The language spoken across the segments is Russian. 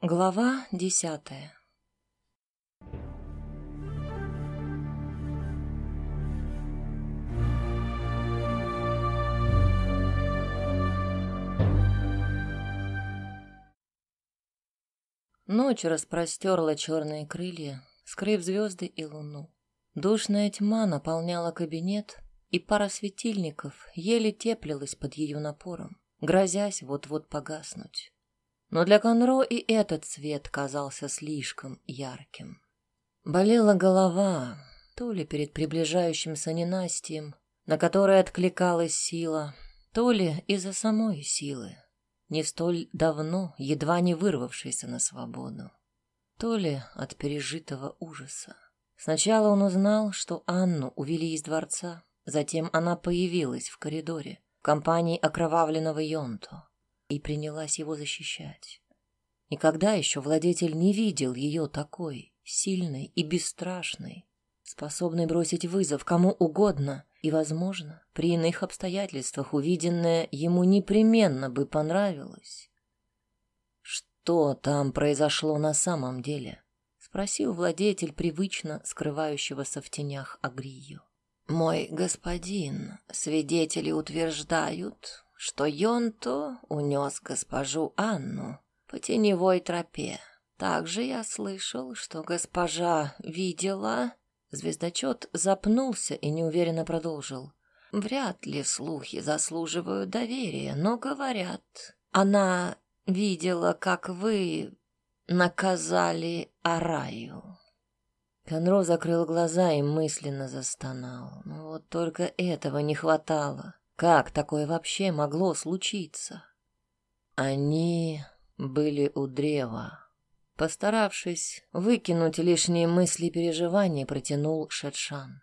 Глава десятая Ночь распростерла черные крылья, скрыв звезды и луну. Душная тьма наполняла кабинет, и пара светильников еле теплилась под ее напором, грозясь вот-вот погаснуть. Но для Конро и этот свет казался слишком ярким. Болела голова, то ли перед приближающимся ненастьем, на которое откликалась сила, то ли из-за самой силы, не столь давно, едва не вырвавшейся на свободу, то ли от пережитого ужаса. Сначала он узнал, что Анну увели из дворца, затем она появилась в коридоре в компании окровавленного Йонто и принялась его защищать. Никогда еще владетель не видел ее такой, сильной и бесстрашной, способной бросить вызов кому угодно, и, возможно, при иных обстоятельствах увиденное ему непременно бы понравилось. «Что там произошло на самом деле?» — спросил владетель привычно скрывающегося в тенях Агрию. «Мой господин, свидетели утверждают, что Йонто унес госпожу Анну по теневой тропе. Также я слышал, что госпожа видела...» Звездочет запнулся и неуверенно продолжил. «Вряд ли слухи заслуживают доверия, но говорят, она видела, как вы наказали Араю». Конро закрыл глаза и мысленно застонал. Вот только этого не хватало. Как такое вообще могло случиться? Они были у древа. Постаравшись выкинуть лишние мысли и переживания, протянул Шедшан.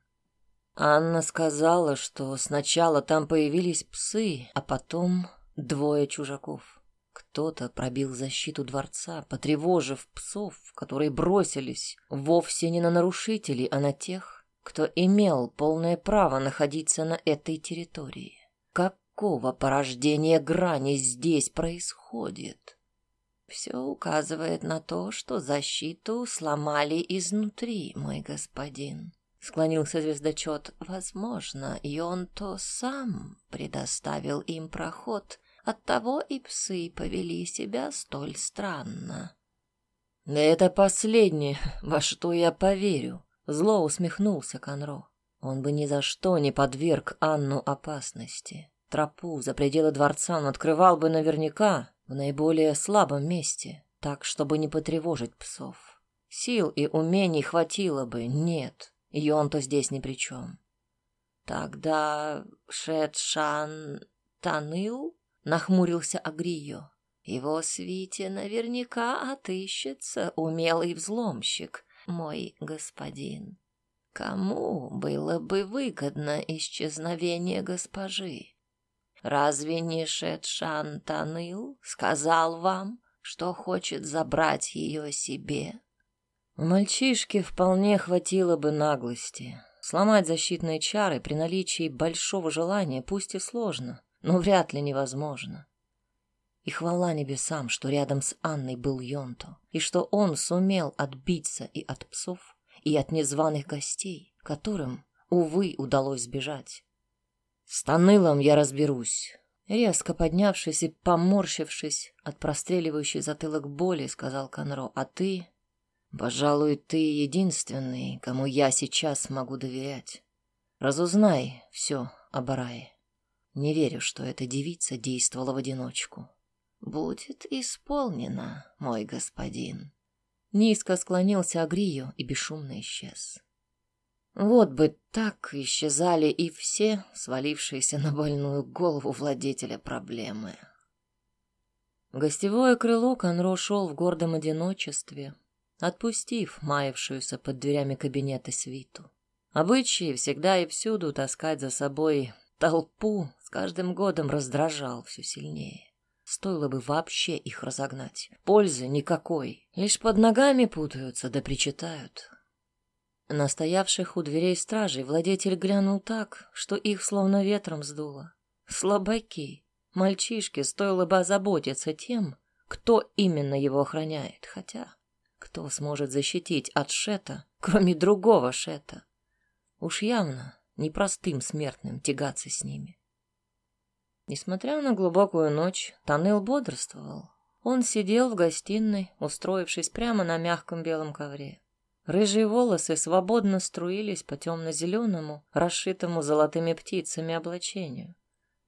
Анна сказала, что сначала там появились псы, а потом двое чужаков. Кто-то пробил защиту дворца, потревожив псов, которые бросились вовсе не на нарушителей, а на тех, кто имел полное право находиться на этой территории какого порождения грани здесь происходит? Все указывает на то, что защиту сломали изнутри, мой господин. Склонился звездочет. Возможно, и он то сам предоставил им проход, оттого и псы повели себя столь странно. Это последнее, во что я поверю. Зло усмехнулся Конро. Он бы ни за что не подверг Анну опасности. Тропу за пределы дворца он открывал бы наверняка в наиболее слабом месте, так, чтобы не потревожить псов. Сил и умений хватило бы, нет, и он-то здесь ни при чем. Тогда Шедшан Таныл нахмурился Агрио. Его свите наверняка отыщется умелый взломщик, мой господин. Кому было бы выгодно исчезновение госпожи? Разве не Шетшан Таныл сказал вам, что хочет забрать ее себе? У мальчишки вполне хватило бы наглости. Сломать защитные чары при наличии большого желания пусть и сложно, но вряд ли невозможно. И хвала небесам, что рядом с Анной был Йонто, и что он сумел отбиться и от псов, и от незваных гостей, которым, увы, удалось сбежать. С Танылом я разберусь. Резко поднявшись и поморщившись от простреливающей затылок боли, сказал Конро, а ты, пожалуй, ты единственный, кому я сейчас могу доверять. Разузнай все об Арае. Не верю, что эта девица действовала в одиночку. Будет исполнено, мой господин. Низко склонился Агрию и бесшумно исчез. Вот бы так исчезали и все, свалившиеся на больную голову владетеля проблемы. гостевое крыло Конро шел в гордом одиночестве, отпустив маявшуюся под дверями кабинета свиту. Обычай всегда и всюду таскать за собой толпу с каждым годом раздражал все сильнее. Стоило бы вообще их разогнать. Пользы никакой. Лишь под ногами путаются да причитают. На стоявших у дверей стражей владетель глянул так, что их словно ветром сдуло. Слабаки, мальчишки, стоило бы озаботиться тем, кто именно его охраняет, хотя кто сможет защитить от Шета, кроме другого Шета? Уж явно непростым смертным тягаться с ними. Несмотря на глубокую ночь, Танел бодрствовал. Он сидел в гостиной, устроившись прямо на мягком белом ковре. Рыжие волосы свободно струились по темно-зеленому, расшитому золотыми птицами облачению.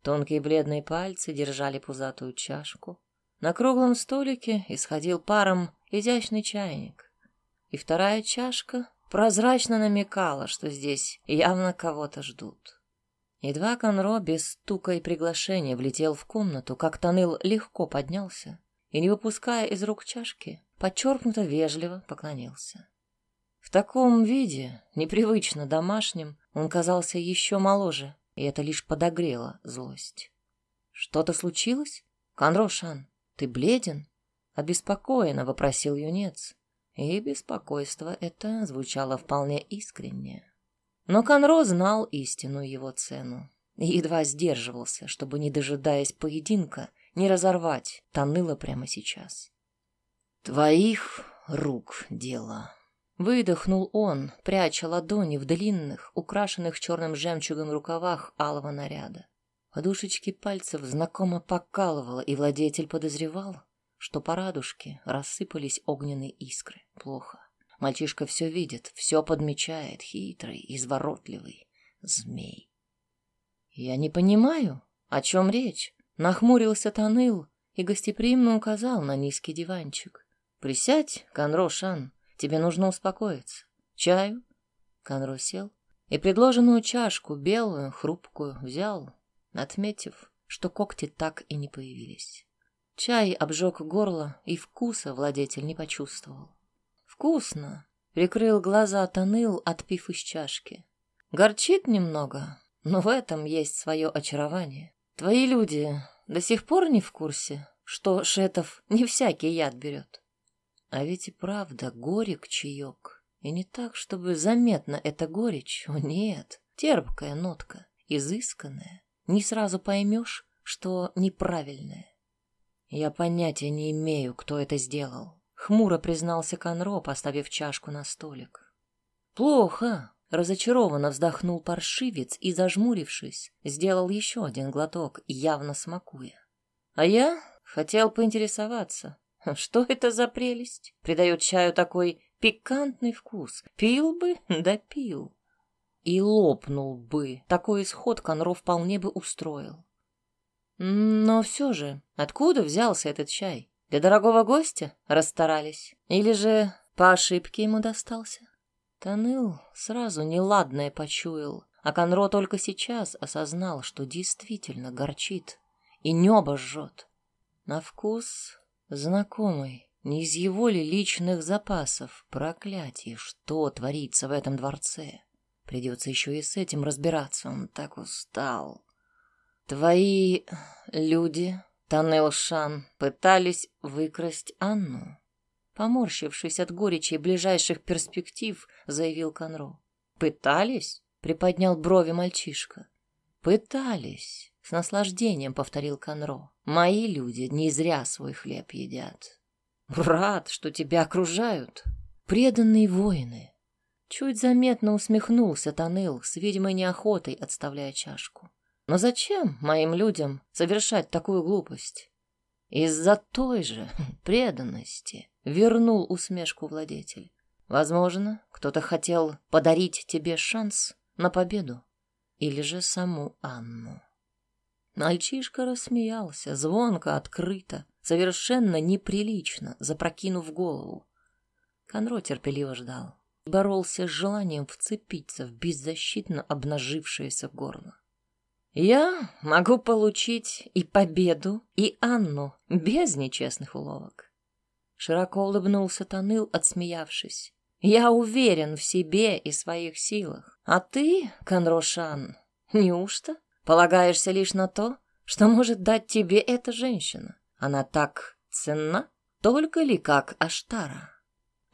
Тонкие бледные пальцы держали пузатую чашку. На круглом столике исходил паром изящный чайник. И вторая чашка прозрачно намекала, что здесь явно кого-то ждут. Едва Конро без стука и приглашения влетел в комнату, как Таныл легко поднялся и, не выпуская из рук чашки, подчеркнуто вежливо поклонился. В таком виде, непривычно домашним, он казался еще моложе, и это лишь подогрело злость. «Что-то случилось? Конрошан, ты бледен?» Обеспокоенно вопросил юнец, и беспокойство это звучало вполне искренне. Но Конро знал истинную его цену и едва сдерживался, чтобы, не дожидаясь поединка, не разорвать Таныла прямо сейчас. «Твоих рук дело», Выдохнул он, пряча ладони в длинных, украшенных черным жемчугом рукавах алого наряда. Подушечки пальцев знакомо покалывало, и владетель подозревал, что по радужке рассыпались огненные искры. Плохо. Мальчишка все видит, все подмечает, хитрый, изворотливый змей. «Я не понимаю, о чем речь?» Нахмурился Таныл и гостеприимно указал на низкий диванчик. «Присядь, Конрошан, Тебе нужно успокоиться. Чаю?» Конро сел и предложенную чашку, белую, хрупкую, взял, отметив, что когти так и не появились. Чай обжег горло, и вкуса владетель не почувствовал. «Вкусно!» — прикрыл глаза, тоныл, отпив из чашки. «Горчит немного, но в этом есть свое очарование. Твои люди до сих пор не в курсе, что Шетов не всякий яд берет?» А ведь и правда горек чаек. И не так, чтобы заметно эта горечь. О, нет, терпкая нотка, изысканная. Не сразу поймешь, что неправильная. Я понятия не имею, кто это сделал. Хмуро признался Конро, поставив чашку на столик. Плохо. Разочарованно вздохнул паршивец и, зажмурившись, сделал еще один глоток, явно смакуя. А я хотел поинтересоваться, что это за прелесть? Придает чаю такой пикантный вкус. Пил бы, да пил. И лопнул бы. Такой исход Конро вполне бы устроил. Но все же, откуда взялся этот чай? Для дорогого гостя расстарались? Или же по ошибке ему достался? Таныл сразу неладное почуял, а Конро только сейчас осознал, что действительно горчит и небо жжет. На вкус Знакомый, не из его ли личных запасов? Проклятие, что творится в этом дворце? Придется еще и с этим разбираться, он так устал. Твои люди, Танелшан, пытались выкрасть Анну. Поморщившись от горечи и ближайших перспектив, заявил Конро. «Пытались?» — приподнял брови мальчишка. «Пытались», — с наслаждением повторил Конро. Мои люди не зря свой хлеб едят. Рад, что тебя окружают. Преданные воины. Чуть заметно усмехнулся Таныл, с видимой неохотой отставляя чашку. Но зачем моим людям совершать такую глупость? Из-за той же преданности вернул усмешку владетель. Возможно, кто-то хотел подарить тебе шанс на победу. Или же саму Анну. Мальчишка рассмеялся, звонко, открыто, совершенно неприлично, запрокинув голову. Конро терпеливо ждал. Боролся с желанием вцепиться в беззащитно обнажившееся горло. «Я могу получить и победу, и Анну без нечестных уловок». Широко улыбнулся Таныл, отсмеявшись. «Я уверен в себе и своих силах. А ты, Конрошан, неужто?» Полагаешься лишь на то, что может дать тебе эта женщина. Она так ценна, только ли как Аштара?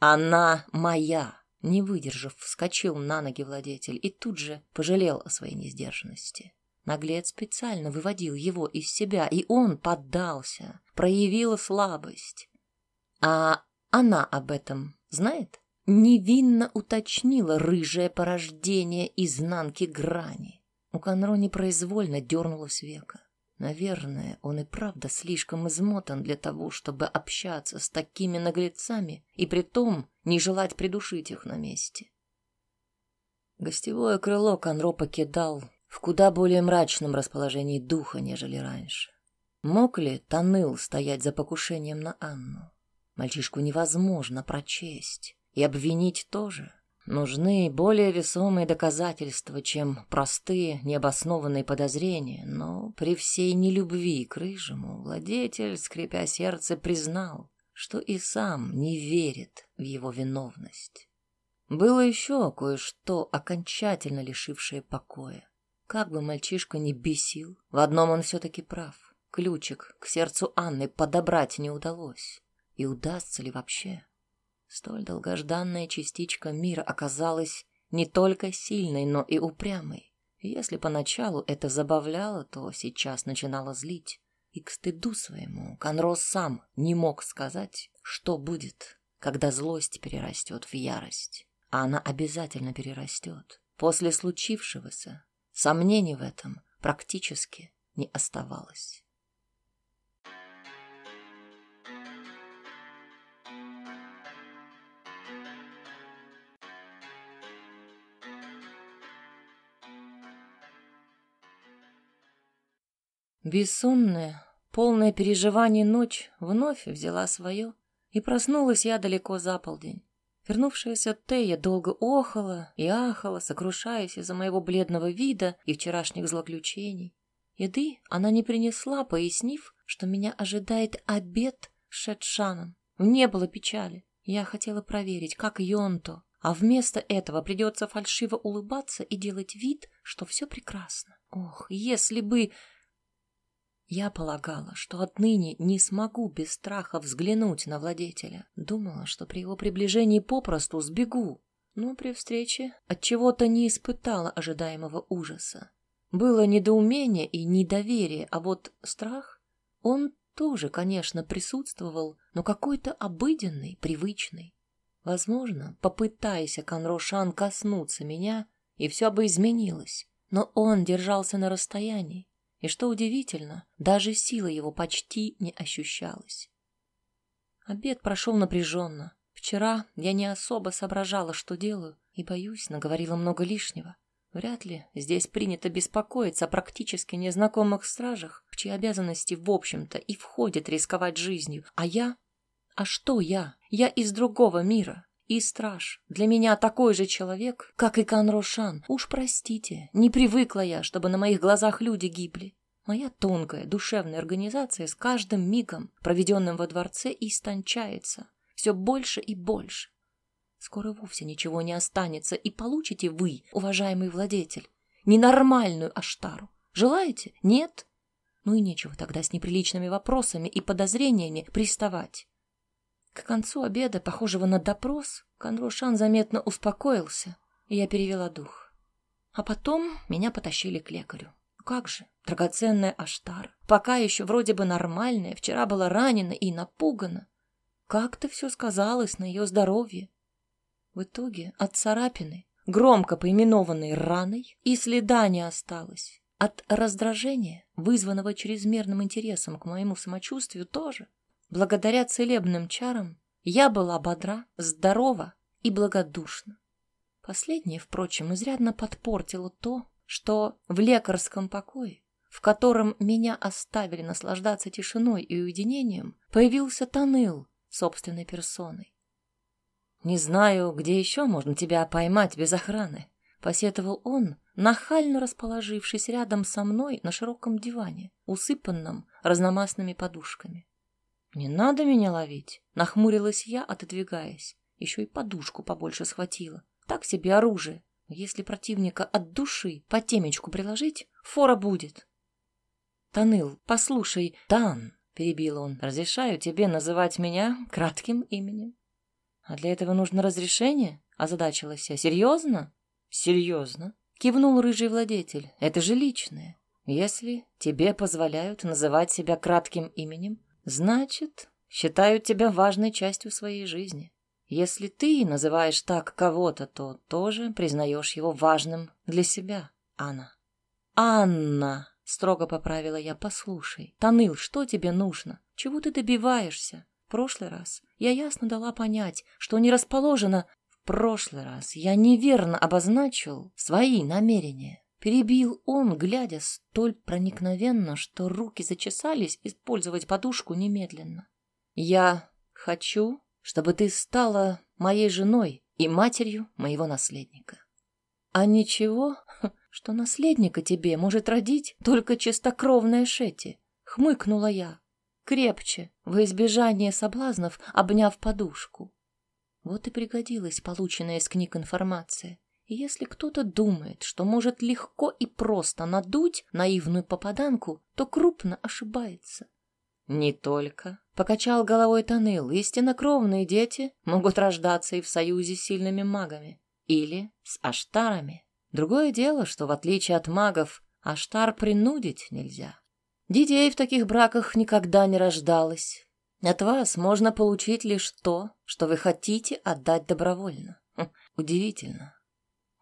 Она моя. Не выдержав, вскочил на ноги владетель и тут же пожалел о своей несдержанности. Наглец специально выводил его из себя, и он поддался, проявила слабость. А она об этом знает? Невинно уточнила рыжее порождение изнанки грани. У Конро непроизвольно дернулось века. Наверное, он и правда слишком измотан для того, чтобы общаться с такими наглецами и при том не желать придушить их на месте. Гостевое крыло Конро покидал в куда более мрачном расположении духа, нежели раньше. Мог ли Таныл стоять за покушением на Анну? Мальчишку невозможно прочесть. И обвинить тоже. Нужны более весомые доказательства, чем простые, необоснованные подозрения, но при всей нелюбви к Рыжему владетель, скрипя сердце, признал, что и сам не верит в его виновность. Было еще кое-что, окончательно лишившее покоя. Как бы мальчишка ни бесил, в одном он все-таки прав. Ключик к сердцу Анны подобрать не удалось. И удастся ли вообще? Столь долгожданная частичка мира оказалась не только сильной, но и упрямой. Если поначалу это забавляло, то сейчас начинало злить. И к стыду своему Конрос сам не мог сказать, что будет, когда злость перерастет в ярость. А она обязательно перерастет. После случившегося сомнений в этом практически не оставалось. Бессонная, полная переживаний ночь вновь взяла свое, и проснулась я далеко за полдень. Вернувшаяся Тея долго охала и ахала, сокрушаясь из-за моего бледного вида и вчерашних злоключений. Еды она не принесла, пояснив, что меня ожидает обед с Шетшаном. Не было печали. Я хотела проверить, как Йонто, а вместо этого придется фальшиво улыбаться и делать вид, что все прекрасно. Ох, если бы я полагала, что отныне не смогу без страха взглянуть на владетеля. Думала, что при его приближении попросту сбегу, но при встрече от чего то не испытала ожидаемого ужаса. Было недоумение и недоверие, а вот страх, он тоже, конечно, присутствовал, но какой-то обыденный, привычный. Возможно, попытайся Конрошан коснуться меня, и все бы изменилось, но он держался на расстоянии, и что удивительно, даже сила его почти не ощущалась. Обед прошел напряженно. Вчера я не особо соображала, что делаю, и, боюсь, наговорила много лишнего. Вряд ли здесь принято беспокоиться о практически незнакомых стражах, в чьи обязанности, в общем-то, и входит рисковать жизнью. А я? А что я? Я из другого мира. И страж. Для меня такой же человек, как и Канрошан. Уж простите, не привыкла я, чтобы на моих глазах люди гибли. Моя тонкая душевная организация с каждым мигом, проведенным во дворце, истончается. Все больше и больше. Скоро вовсе ничего не останется, и получите вы, уважаемый владетель, ненормальную аштару. Желаете? Нет? Ну и нечего тогда с неприличными вопросами и подозрениями приставать. К концу обеда, похожего на допрос, Конрошан заметно успокоился, и я перевела дух. А потом меня потащили к лекарю. Как же, драгоценная Аштар, пока еще вроде бы нормальная, вчера была ранена и напугана. Как-то все сказалось на ее здоровье. В итоге от царапины, громко поименованной раной, и следа не осталось. От раздражения, вызванного чрезмерным интересом к моему самочувствию, тоже. Благодаря целебным чарам я была бодра, здорова и благодушна. Последнее, впрочем, изрядно подпортило то, что в лекарском покое, в котором меня оставили наслаждаться тишиной и уединением, появился Таныл собственной персоной. «Не знаю, где еще можно тебя поймать без охраны», — посетовал он, нахально расположившись рядом со мной на широком диване, усыпанном разномастными подушками. «Не надо меня ловить», — нахмурилась я, отодвигаясь. Еще и подушку побольше схватила. Так себе оружие. Если противника от души по темечку приложить, фора будет. Таныл, послушай, Тан, перебил он, разрешаю тебе называть меня кратким именем. А для этого нужно разрешение? Озадачилась я. Серьезно? Серьезно. Кивнул рыжий владетель. Это же личное. Если тебе позволяют называть себя кратким именем, Значит, считаю тебя важной частью своей жизни. Если ты называешь так кого-то, то тоже признаешь его важным для себя, Анна. Анна, строго поправила я, послушай. Таныл, что тебе нужно? Чего ты добиваешься? В прошлый раз я ясно дала понять, что не расположена прошлый раз я неверно обозначил свои намерения. Перебил он, глядя столь проникновенно, что руки зачесались использовать подушку немедленно. «Я хочу, чтобы ты стала моей женой и матерью моего наследника». «А ничего, что наследника тебе может родить только чистокровная Шети», — хмыкнула я, крепче, во избежание соблазнов, обняв подушку. Вот и пригодилась полученная из книг информация. Если кто-то думает, что может легко и просто надуть наивную попаданку, то крупно ошибается. Не только. Покачал головой Таныл. Истиннокровные дети могут рождаться и в союзе с сильными магами. Или с аштарами. Другое дело, что в отличие от магов, аштар принудить нельзя. Детей в таких браках никогда не рождалось. От вас можно получить лишь то, что вы хотите отдать добровольно. Хм, удивительно.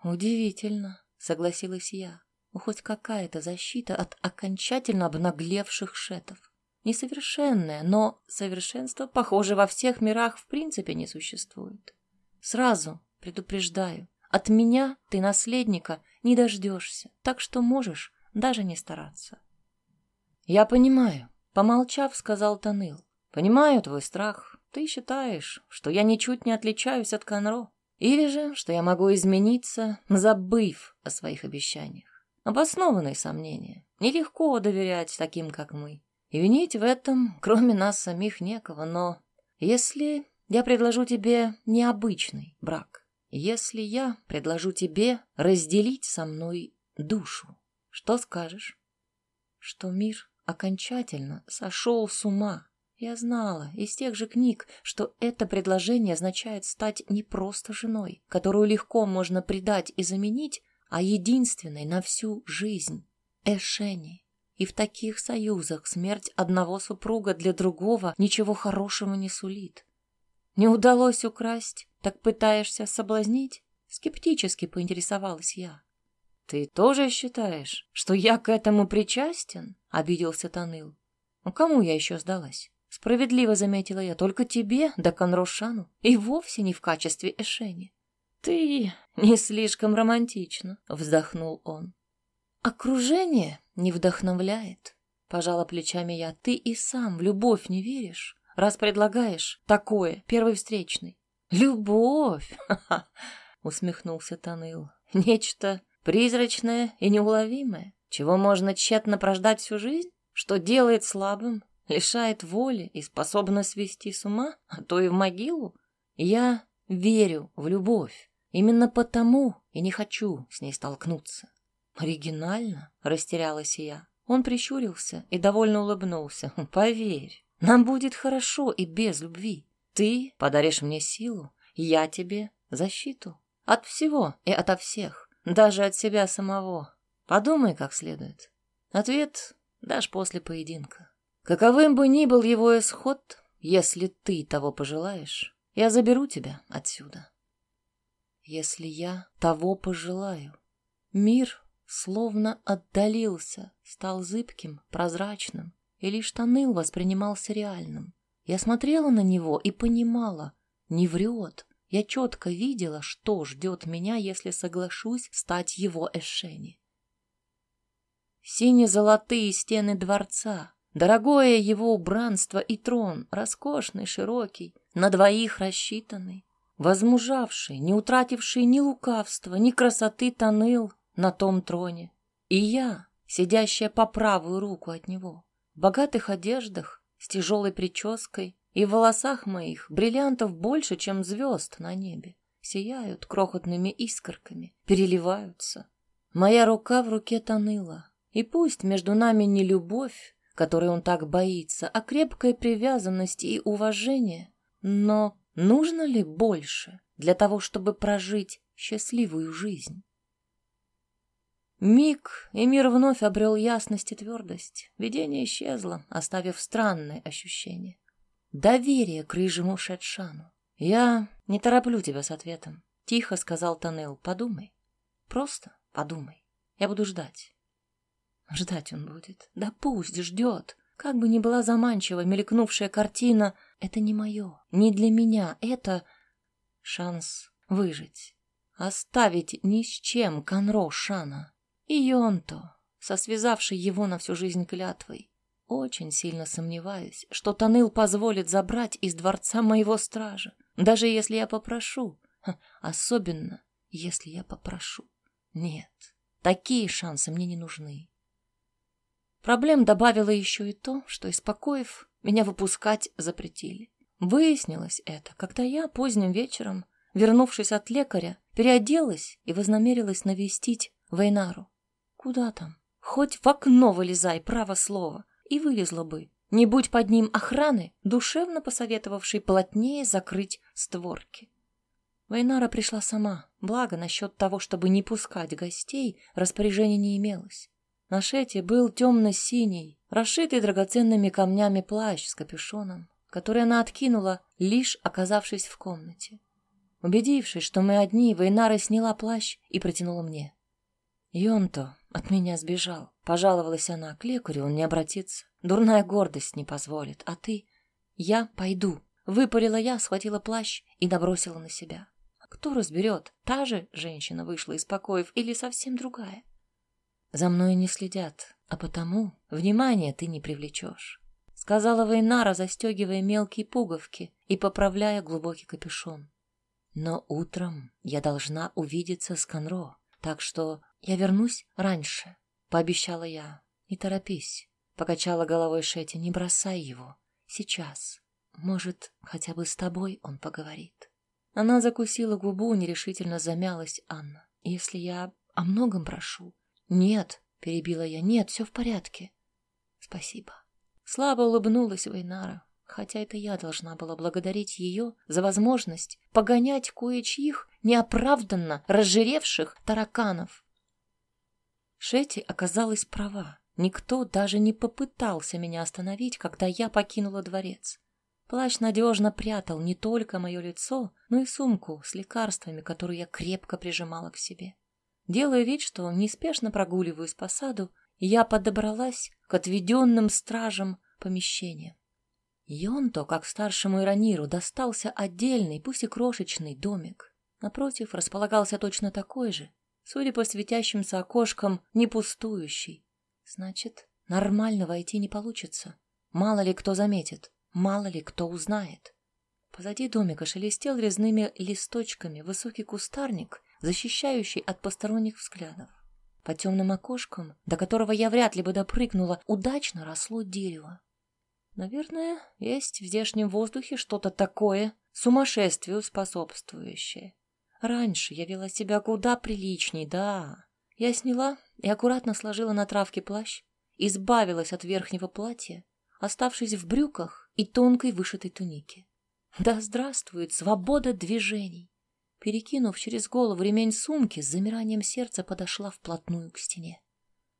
Удивительно, согласилась я. Хоть какая-то защита от окончательно обнаглевших шетов. Несовершенная, но совершенство, похоже, во всех мирах в принципе не существует. Сразу предупреждаю, от меня ты наследника не дождешься, так что можешь даже не стараться. Я понимаю, помолчав, сказал Таныл. Понимаю твой страх. Ты считаешь, что я ничуть не отличаюсь от Конро. Или же, что я могу измениться, забыв о своих обещаниях. Обоснованные сомнения. Нелегко доверять таким, как мы. И винить в этом, кроме нас самих, некого. Но если я предложу тебе необычный брак, если я предложу тебе разделить со мной душу, что скажешь? Что мир окончательно сошел с ума, я знала из тех же книг, что это предложение означает стать не просто женой, которую легко можно предать и заменить, а единственной на всю жизнь — Эшени. И в таких союзах смерть одного супруга для другого ничего хорошего не сулит. Не удалось украсть, так пытаешься соблазнить? Скептически поинтересовалась я. «Ты тоже считаешь, что я к этому причастен?» — обиделся Таныл. «Ну кому я еще сдалась?» Справедливо заметила я, только тебе, да Конрошану, и вовсе не в качестве Эшени. Ты не слишком романтично, вздохнул он. Окружение не вдохновляет, пожала плечами я. Ты и сам в любовь не веришь, раз предлагаешь такое, первый встречный. Любовь, усмехнулся Таныл. Нечто призрачное и неуловимое, чего можно тщетно прождать всю жизнь, что делает слабым лишает воли и способна свести с ума, а то и в могилу. Я верю в любовь. Именно потому и не хочу с ней столкнуться. Оригинально, растерялась я. Он прищурился и довольно улыбнулся. Поверь, нам будет хорошо и без любви. Ты подаришь мне силу, я тебе защиту. От всего и ото всех, даже от себя самого. Подумай как следует. Ответ дашь после поединка. Каковым бы ни был его исход, если ты того пожелаешь, я заберу тебя отсюда. Если я того пожелаю. Мир словно отдалился, стал зыбким, прозрачным, и лишь Таныл воспринимался реальным. Я смотрела на него и понимала, не врет. Я четко видела, что ждет меня, если соглашусь стать его Эшени. Сине-золотые стены дворца, Дорогое его убранство и трон, роскошный, широкий, на двоих рассчитанный, возмужавший, не утративший ни лукавства, ни красоты тоныл на том троне. И я, сидящая по правую руку от него, в богатых одеждах, с тяжелой прической, и в волосах моих бриллиантов больше, чем звезд на небе, сияют крохотными искорками, переливаются. Моя рука в руке тоныла, и пусть между нами не любовь, которой он так боится, а крепкой привязанности и уважения. Но нужно ли больше для того, чтобы прожить счастливую жизнь? Миг, и мир вновь обрел ясность и твердость. Видение исчезло, оставив странное ощущение. Доверие к рыжему Шетшану. «Я не тороплю тебя с ответом», — тихо сказал Танел. «Подумай. Просто подумай. Я буду ждать». Ждать он будет. Да пусть ждет. Как бы ни была заманчива мелькнувшая картина, это не мое, не для меня, это шанс выжить. Оставить ни с чем Конро Шана. И Йонто, со связавшей его на всю жизнь клятвой. Очень сильно сомневаюсь, что Таныл позволит забрать из дворца моего стража, даже если я попрошу. Особенно, если я попрошу. Нет, такие шансы мне не нужны. Проблем добавило еще и то, что из покоев меня выпускать запретили. Выяснилось это, когда я поздним вечером, вернувшись от лекаря, переоделась и вознамерилась навестить Вейнару. Куда там? Хоть в окно вылезай, право слово, и вылезла бы. Не будь под ним охраны, душевно посоветовавшей плотнее закрыть створки. Вейнара пришла сама, благо насчет того, чтобы не пускать гостей, распоряжения не имелось. На шете был темно-синий, расшитый драгоценными камнями плащ с капюшоном, который она откинула, лишь оказавшись в комнате. Убедившись, что мы одни, Вейнара сняла плащ и протянула мне. «Йонто от меня сбежал», — пожаловалась она. «К лекарю он не обратится. Дурная гордость не позволит. А ты...» «Я пойду», — выпалила я, схватила плащ и набросила на себя. Кто разберет, та же женщина вышла из покоев или совсем другая? За мной не следят, а потому внимания ты не привлечешь. Сказала Вейнара, застегивая мелкие пуговки и поправляя глубокий капюшон. Но утром я должна увидеться с Конро, так что я вернусь раньше, пообещала я. Не торопись, покачала головой Шетти, не бросай его. Сейчас. Может, хотя бы с тобой он поговорит. Она закусила губу, нерешительно замялась Анна. Если я о многом прошу, «Нет», — перебила я, — «нет, все в порядке». «Спасибо». Слабо улыбнулась Вейнара, хотя это я должна была благодарить ее за возможность погонять кое-чьих неоправданно разжиревших тараканов. Шетти оказалась права. Никто даже не попытался меня остановить, когда я покинула дворец. Плащ надежно прятал не только мое лицо, но и сумку с лекарствами, которую я крепко прижимала к себе. Делая вид, что неспешно прогуливаюсь по саду, я подобралась к отведенным стражам помещениям. Йонто, как старшему Ираниру, достался отдельный, пусть и крошечный домик. Напротив располагался точно такой же, судя по светящимся окошкам, не пустующий. Значит, нормально войти не получится. Мало ли кто заметит, мало ли кто узнает. Позади домика шелестел резными листочками высокий кустарник защищающий от посторонних взглядов. По темным окошкам, до которого я вряд ли бы допрыгнула, удачно росло дерево. Наверное, есть в здешнем воздухе что-то такое, сумасшествию способствующее. Раньше я вела себя куда приличней, да. Я сняла и аккуратно сложила на травке плащ, избавилась от верхнего платья, оставшись в брюках и тонкой вышитой тунике. Да здравствует свобода движений! Перекинув через голову ремень сумки, с замиранием сердца подошла вплотную к стене.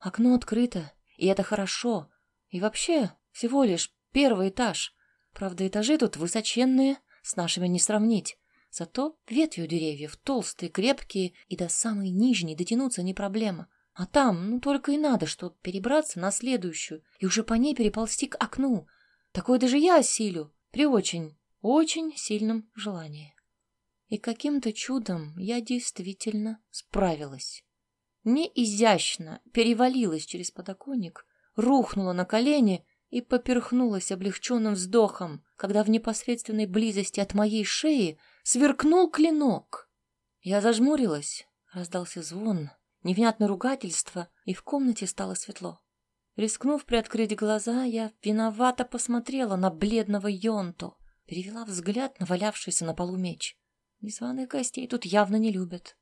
Окно открыто, и это хорошо. И вообще, всего лишь первый этаж. Правда, этажи тут высоченные, с нашими не сравнить. Зато ветви у деревьев толстые, крепкие, и до самой нижней дотянуться не проблема. А там, ну, только и надо, что перебраться на следующую и уже по ней переползти к окну. Такое даже я осилю при очень, очень сильном желании. И каким-то чудом я действительно справилась. Не изящно перевалилась через подоконник, рухнула на колени и поперхнулась облегченным вздохом, когда в непосредственной близости от моей шеи сверкнул клинок. Я зажмурилась, раздался звон, невнятное ругательство, и в комнате стало светло. Рискнув приоткрыть глаза, я виновато посмотрела на бледного Йонту, перевела взгляд на валявшийся на полу меч. Незваных гостей тут явно не любят.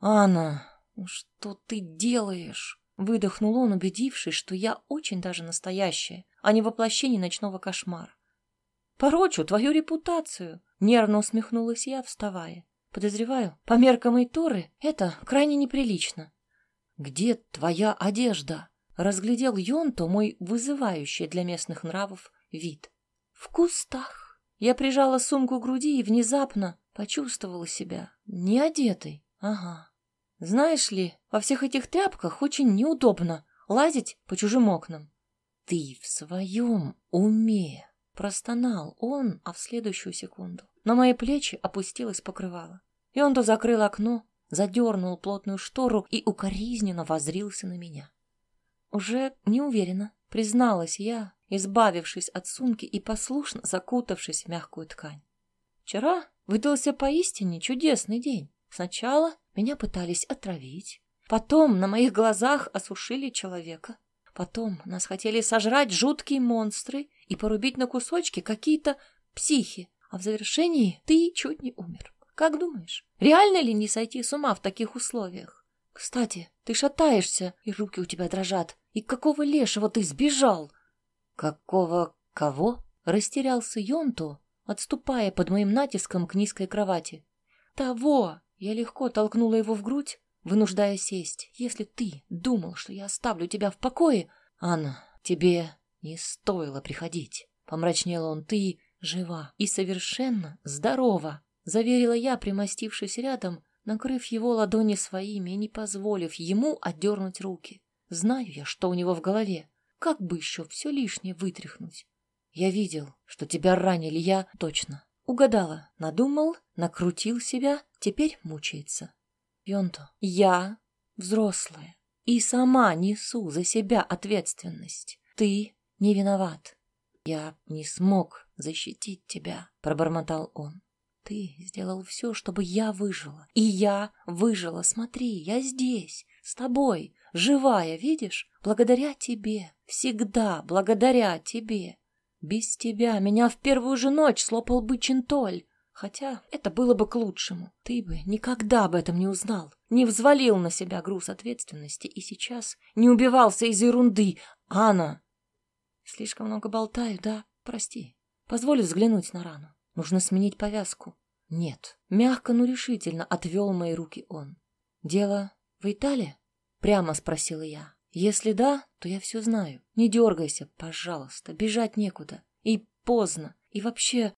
«Анна, ну что ты делаешь?» Выдохнул он, убедившись, что я очень даже настоящая, а не воплощение ночного кошмара. «Порочу твою репутацию!» — нервно усмехнулась я, вставая. «Подозреваю, по меркам Эйторы это крайне неприлично». Где твоя одежда? Разглядел Йонто мой вызывающий для местных нравов вид. В кустах. Я прижала сумку к груди и внезапно почувствовала себя не одетой. Ага. Знаешь ли, во всех этих тряпках очень неудобно лазить по чужим окнам. Ты в своем уме, простонал он, а в следующую секунду на мои плечи опустилось покрывало. И он то закрыл окно, задернул плотную штору и укоризненно возрился на меня. Уже не уверена, призналась я, избавившись от сумки и послушно закутавшись в мягкую ткань. Вчера выдался поистине чудесный день. Сначала меня пытались отравить, потом на моих глазах осушили человека, потом нас хотели сожрать жуткие монстры и порубить на кусочки какие-то психи, а в завершении ты чуть не умер. Как думаешь, реально ли не сойти с ума в таких условиях? Кстати, ты шатаешься, и руки у тебя дрожат. И какого лешего ты сбежал? Какого кого? Растерялся Йонто, отступая под моим натиском к низкой кровати. Того! Я легко толкнула его в грудь, вынуждая сесть. Если ты думал, что я оставлю тебя в покое... Анна, тебе не стоило приходить. Помрачнела он. Ты жива и совершенно здорова, заверила я, примостившись рядом, накрыв его ладони своими и не позволив ему отдернуть руки. Знаю я, что у него в голове. Как бы еще все лишнее вытряхнуть? Я видел, что тебя ранили, я точно. Угадала, надумал, накрутил себя, теперь мучается. Йонто, я взрослая и сама несу за себя ответственность. Ты не виноват. Я не смог защитить тебя, пробормотал он. Ты сделал все, чтобы я выжила. И я выжила. Смотри, я здесь, с тобой, живая, видишь? Благодаря тебе. Всегда благодаря тебе. Без тебя меня в первую же ночь слопал бы Чентоль. Хотя это было бы к лучшему. Ты бы никогда об этом не узнал. Не взвалил на себя груз ответственности и сейчас не убивался из ерунды. Анна! Слишком много болтаю, да? Прости. Позволь взглянуть на рану. Нужно сменить повязку. Нет. Мягко, но решительно отвел мои руки он. Дело в Италии? Прямо спросила я. Если да, то я все знаю. Не дергайся, пожалуйста. Бежать некуда. И поздно. И вообще...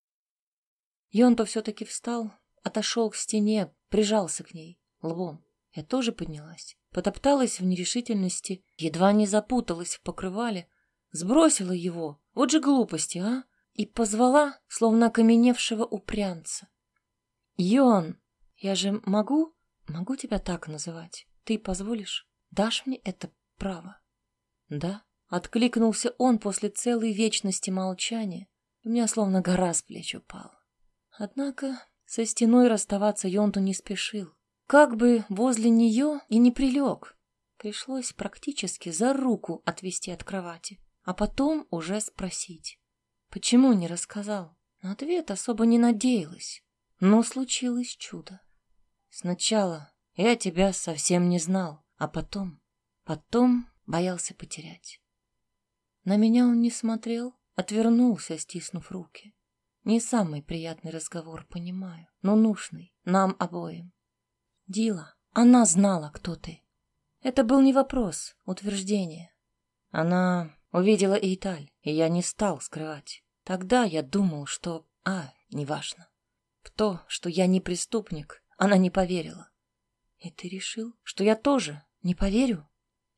Йонто все-таки встал, отошел к стене, прижался к ней лбом. Я тоже поднялась, потопталась в нерешительности, едва не запуталась в покрывале, сбросила его. Вот же глупости, а? и позвала, словно окаменевшего упрямца. «Йон, я же могу, могу тебя так называть? Ты позволишь? Дашь мне это право?» «Да», — откликнулся он после целой вечности молчания. У меня словно гора с плеч упала. Однако со стеной расставаться Йонту не спешил. Как бы возле нее и не прилег. Пришлось практически за руку отвести от кровати, а потом уже спросить. Почему не рассказал? На ответ особо не надеялась. Но случилось чудо. Сначала я тебя совсем не знал, а потом... Потом боялся потерять. На меня он не смотрел, отвернулся, стиснув руки. Не самый приятный разговор, понимаю, но нужный нам обоим. Дила, она знала, кто ты. Это был не вопрос, утверждение. Она Увидела и Италь, и я не стал скрывать. Тогда я думал, что... А, неважно. В то, что я не преступник, она не поверила. И ты решил, что я тоже не поверю?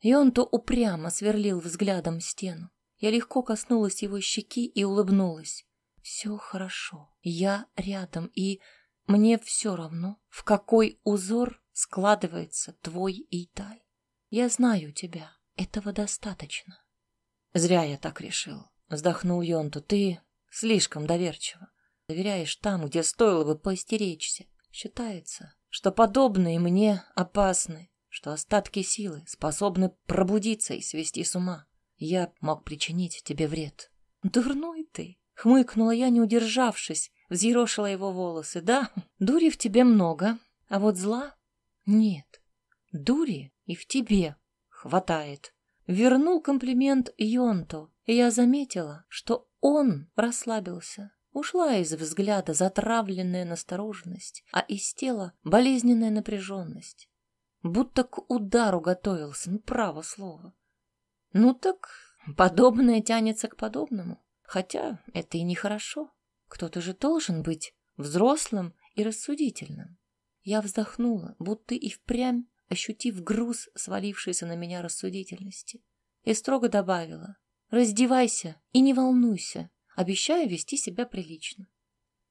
И он то упрямо сверлил взглядом стену. Я легко коснулась его щеки и улыбнулась. Все хорошо, я рядом, и мне все равно, в какой узор складывается твой Италь. Я знаю тебя, этого достаточно. Зря я так решил. Вздохнул Йонту. Ты слишком доверчива. Доверяешь там, где стоило бы поостеречься. Считается, что подобные мне опасны, что остатки силы способны пробудиться и свести с ума. Я мог причинить тебе вред. Дурной ты, хмыкнула я, не удержавшись, взъерошила его волосы. Да, дури в тебе много, а вот зла нет. Дури и в тебе хватает. Вернул комплимент Йонту, и я заметила, что он расслабился. Ушла из взгляда затравленная настороженность, а из тела болезненная напряженность. Будто к удару готовился, ну, право слово. Ну так подобное тянется к подобному, хотя это и нехорошо. Кто-то же должен быть взрослым и рассудительным. Я вздохнула, будто и впрямь ощутив груз, свалившийся на меня рассудительности, и строго добавила «Раздевайся и не волнуйся, обещаю вести себя прилично».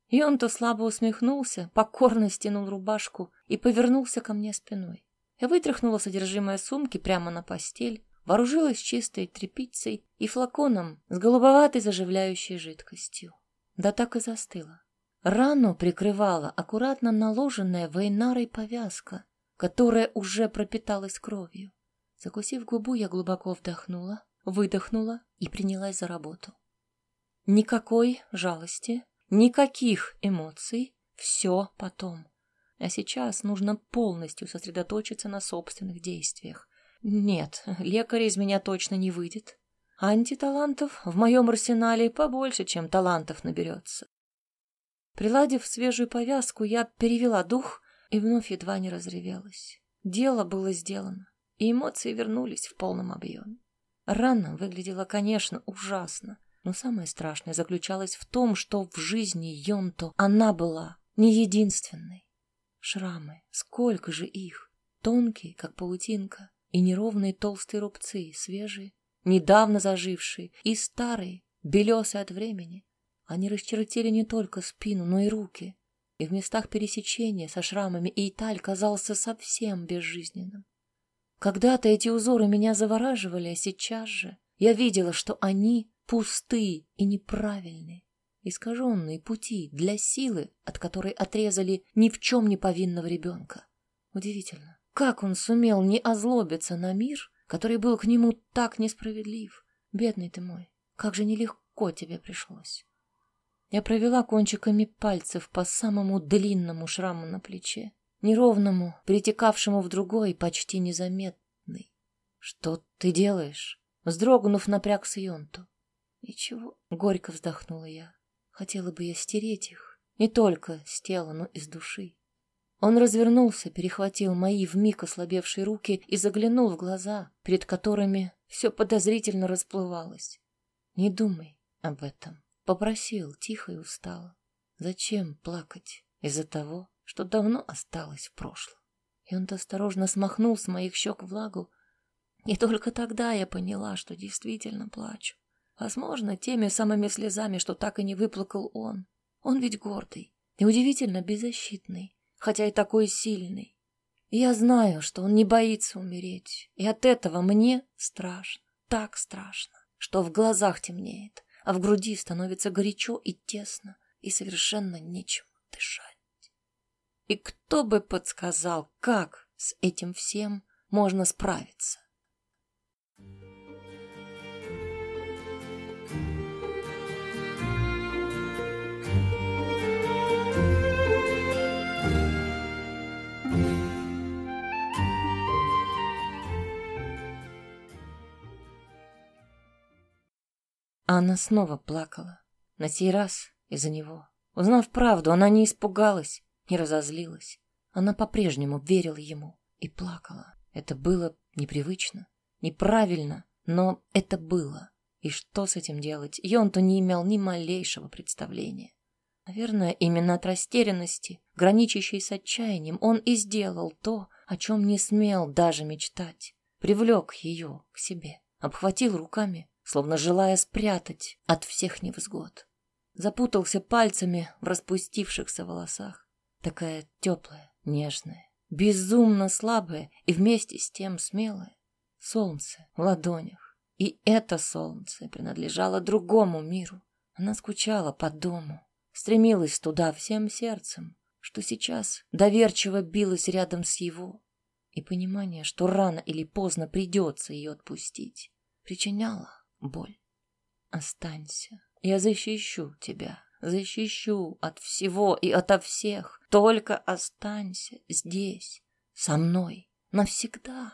И он то слабо усмехнулся, покорно стянул рубашку и повернулся ко мне спиной. Я вытряхнула содержимое сумки прямо на постель, вооружилась чистой тряпицей и флаконом с голубоватой заживляющей жидкостью. Да так и застыла. Рану прикрывала аккуратно наложенная вейнарой повязка, которая уже пропиталась кровью. Закусив губу, я глубоко вдохнула, выдохнула и принялась за работу. Никакой жалости, Никаких эмоций, все потом. А сейчас нужно полностью сосредоточиться на собственных действиях. Нет, лекаря из меня точно не выйдет. Антиталантов в моем арсенале побольше, чем талантов наберется. Приладив свежую повязку, я перевела дух и вновь едва не разревелась. Дело было сделано, и эмоции вернулись в полном объеме. Рана выглядела, конечно, ужасно, но самое страшное заключалось в том, что в жизни Йонто она была не единственной. Шрамы, сколько же их, тонкие, как паутинка, и неровные толстые рубцы, свежие, недавно зажившие, и старые, белесые от времени. Они расчертили не только спину, но и руки, и в местах пересечения со шрамами Эйталь казался совсем безжизненным. Когда-то эти узоры меня завораживали, а сейчас же я видела, что они пустые и неправильные, искаженные пути для силы, от которой отрезали ни в чем не повинного ребенка. Удивительно, как он сумел не озлобиться на мир, который был к нему так несправедлив. Бедный ты мой, как же нелегко тебе пришлось. Я провела кончиками пальцев по самому длинному шраму на плече, неровному, перетекавшему в другой, почти незаметный. Что ты делаешь? Вздрогнув, напрягся Йонту. Ничего, горько вздохнула я. Хотела бы я стереть их, не только с тела, но и с души. Он развернулся, перехватил мои вмиг ослабевшие руки и заглянул в глаза, перед которыми все подозрительно расплывалось. «Не думай об этом», — попросил тихо и устало. «Зачем плакать из-за того, что давно осталось в прошлом?» И он осторожно смахнул с моих щек влагу. И только тогда я поняла, что действительно плачу. Возможно, теми самыми слезами, что так и не выплакал он. Он ведь гордый и удивительно беззащитный, хотя и такой сильный. Я знаю, что он не боится умереть, и от этого мне страшно, так страшно, что в глазах темнеет, а в груди становится горячо и тесно, и совершенно нечем дышать. И кто бы подсказал, как с этим всем можно справиться? Анна снова плакала. На сей раз из-за него. Узнав правду, она не испугалась, не разозлилась. Она по-прежнему верила ему и плакала. Это было непривычно, неправильно, но это было. И что с этим делать, Йонто не имел ни малейшего представления. Наверное, именно от растерянности, граничащей с отчаянием, он и сделал то, о чем не смел даже мечтать. Привлек ее к себе, обхватил руками, словно желая спрятать от всех невзгод. Запутался пальцами в распустившихся волосах. Такая теплая, нежная, безумно слабая и вместе с тем смелая. Солнце в ладонях. И это солнце принадлежало другому миру. Она скучала по дому, стремилась туда всем сердцем, что сейчас доверчиво билась рядом с его. И понимание, что рано или поздно придется ее отпустить, причиняло боль. Останься. Я защищу тебя. Защищу от всего и ото всех. Только останься здесь, со мной, навсегда.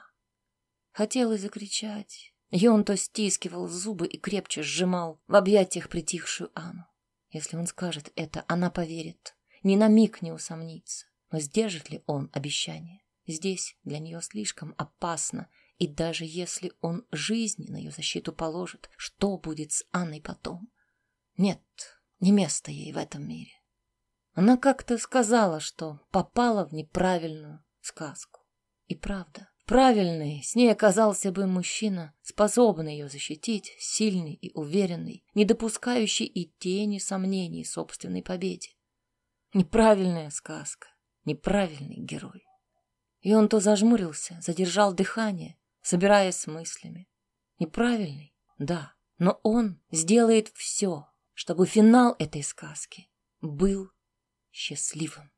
Хотелось закричать. И он то стискивал зубы и крепче сжимал в объятиях притихшую Анну. Если он скажет это, она поверит. Ни на миг не усомнится. Но сдержит ли он обещание? Здесь для нее слишком опасно, и даже если он жизни на ее защиту положит, что будет с Анной потом? Нет, не место ей в этом мире. Она как-то сказала, что попала в неправильную сказку. И правда, правильный с ней оказался бы мужчина, способный ее защитить, сильный и уверенный, не допускающий и тени сомнений в собственной победе. Неправильная сказка, неправильный герой. И он то зажмурился, задержал дыхание, собираясь с мыслями. Неправильный, да, но он сделает все, чтобы финал этой сказки был счастливым.